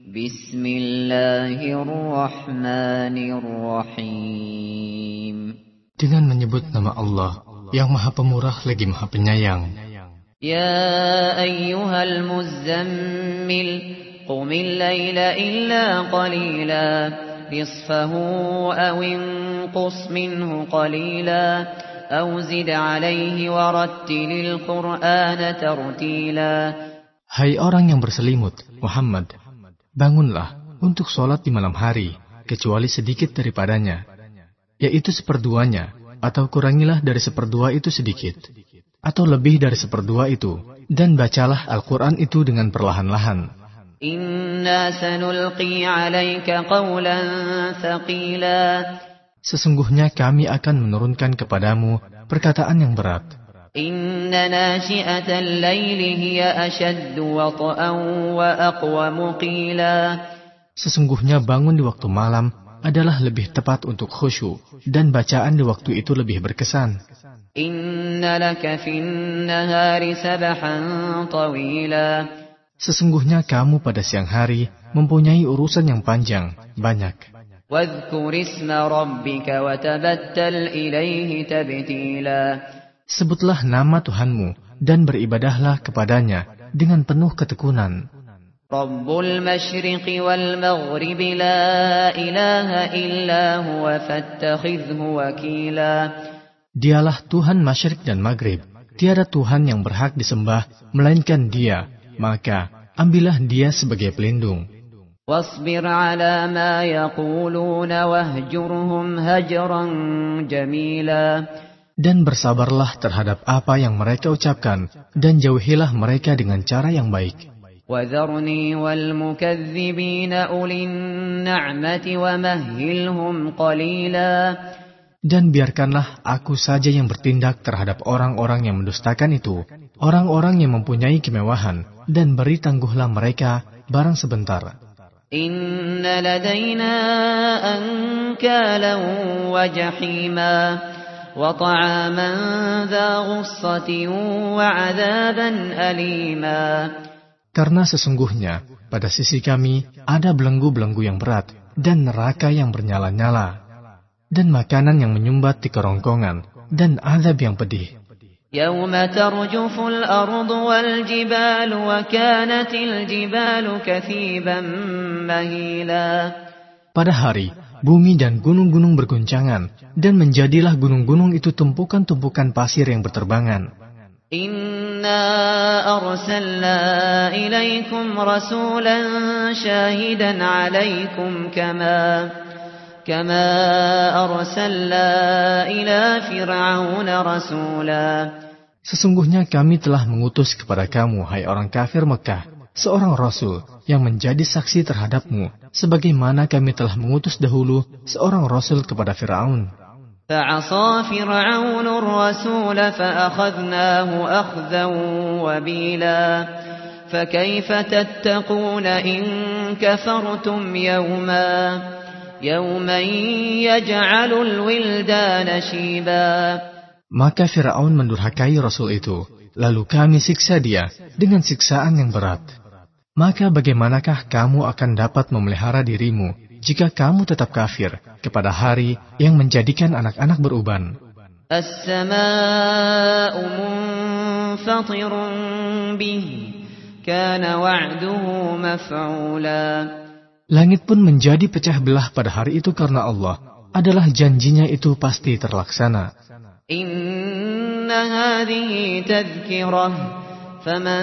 بسم الله الرحمن الرحيم Dengan menyebut nama Allah yang Maha Pemurah lagi Maha Penyayang. يا أيها المزمل قم الليل إلا قليلا نصفه أو انقص منه قليلا أو زد عليه ورتل القرآن ترتيلا Hai orang yang berselimut, Muhammad, bangunlah untuk sholat di malam hari, kecuali sedikit daripadanya, yaitu seperduanya, atau kurangilah dari seperdua itu sedikit, atau lebih dari seperdua itu, dan bacalah Al-Quran itu dengan perlahan-lahan. Sesungguhnya kami akan menurunkan kepadamu perkataan yang berat, إن ناشئة الليل هي أشد وطئا وأقوم قيلا Sesungguhnya bangun di waktu malam adalah lebih tepat untuk khusyuk, dan bacaan di waktu itu lebih berkesan. إن لك في النهار سبحا طويلا Sesungguhnya kamu pada siang hari mempunyai urusan yang panjang, banyak. واذكر اسم ربك وتبتل إليه تبتيلا Sebutlah nama Tuhanmu dan beribadahlah kepadanya dengan penuh ketekunan. رب المشرق والمغرب لا إله إلا هو فاتخذه وكيلا Dialah Tuhan Masyrik dan Maghrib. Tiada Tuhan yang berhak disembah melainkan Dia. Maka ambillah Dia sebagai pelindung. واصبر على ما يقولون واهجرهم هجرا جميلا Dan bersabarlah terhadap apa yang mereka ucapkan dan jauhilah mereka dengan cara yang baik. وذرني والمكذبين أولي النعمة ومهلهم قليلا Dan biarkanlah aku saja yang bertindak terhadap orang-orang yang mendustakan itu, orang-orang yang mempunyai kemewahan, dan beri tangguhlah mereka barang sebentar. إن لدينا أنكالا وجحيما وطعاما ذا غصة وعذابا أليما Karena sesungguhnya pada sisi kami ada belenggu-belenggu yang berat dan neraka yang bernyala-nyala, dan makanan yang menyumbat di kerongkongan, dan azab yang pedih. يوم ترجف الأرض والجبال وكانت الجبال كثيبا مهيلا Pada hari, bumi dan gunung-gunung berguncangan, dan menjadilah gunung-gunung itu tumpukan-tumpukan pasir yang berterbangan. Inna arsalna ilaikum rasulan shahidan alaikum kama kama arsalna ila Fir'aun rasula Sesungguhnya kami telah mengutus kepada kamu, hai orang kafir Mekah, seorang rasul yang menjadi saksi terhadapmu, sebagaimana kami telah mengutus dahulu seorang rasul kepada Firaun. فعصى فرعون الرسول فأخذناه أخذا وبيلا فكيف تتقون إن كفرتم يوما يوما يجعل الولدان شيبا Maka Firaun mendurhakai rasul itu, lalu kami siksa dia dengan siksaan yang berat. maka bagaimanakah kamu akan dapat memelihara dirimu jika kamu tetap kafir kepada hari yang menjadikan anak-anak beruban? Langit pun menjadi pecah belah pada hari itu karena Allah adalah janjinya itu pasti terlaksana. Inna hadhihi tadhkirah فمن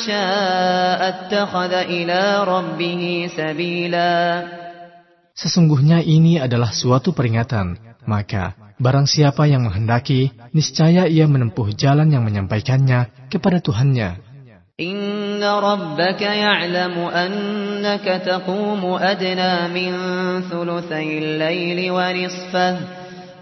شاء اتخذ إلى ربه سبيلا Sesungguhnya ini adalah suatu peringatan, maka barang siapa yang menghendaki, niscaya ia menempuh jalan yang menyampaikannya kepada Tuhannya. إن ربك يعلم أنك تقوم أدنى من ثلثي الليل ونصفه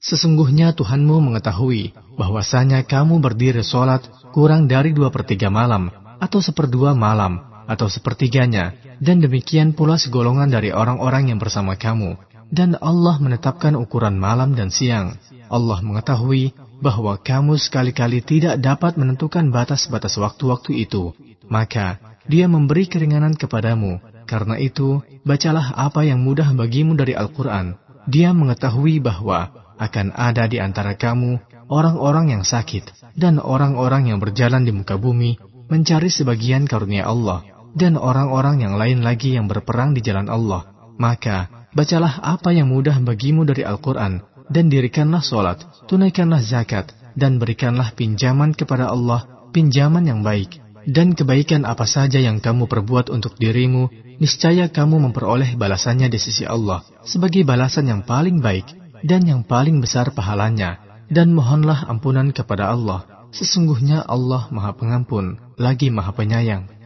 Sesungguhnya Tuhanmu mengetahui bahwasanya kamu berdiri sholat kurang dari dua per tiga malam, atau seperdua malam, atau sepertiganya, dan demikian pula segolongan dari orang-orang yang bersama kamu. Dan Allah menetapkan ukuran malam dan siang. Allah mengetahui bahwa kamu sekali-kali tidak dapat menentukan batas-batas waktu-waktu itu. Maka, dia memberi keringanan kepadamu. Karena itu, bacalah apa yang mudah bagimu dari Al-Quran. Dia mengetahui bahwa akan ada di antara kamu orang-orang yang sakit dan orang-orang yang berjalan di muka bumi mencari sebagian karunia Allah dan orang-orang yang lain lagi yang berperang di jalan Allah. Maka, bacalah apa yang mudah bagimu dari Al-Quran dan dirikanlah solat, tunaikanlah zakat, dan berikanlah pinjaman kepada Allah, pinjaman yang baik. Dan kebaikan apa saja yang kamu perbuat untuk dirimu, niscaya kamu memperoleh balasannya di sisi Allah sebagai balasan yang paling baik dan yang paling besar pahalanya, dan mohonlah ampunan kepada Allah. Sesungguhnya Allah Maha Pengampun, lagi Maha Penyayang.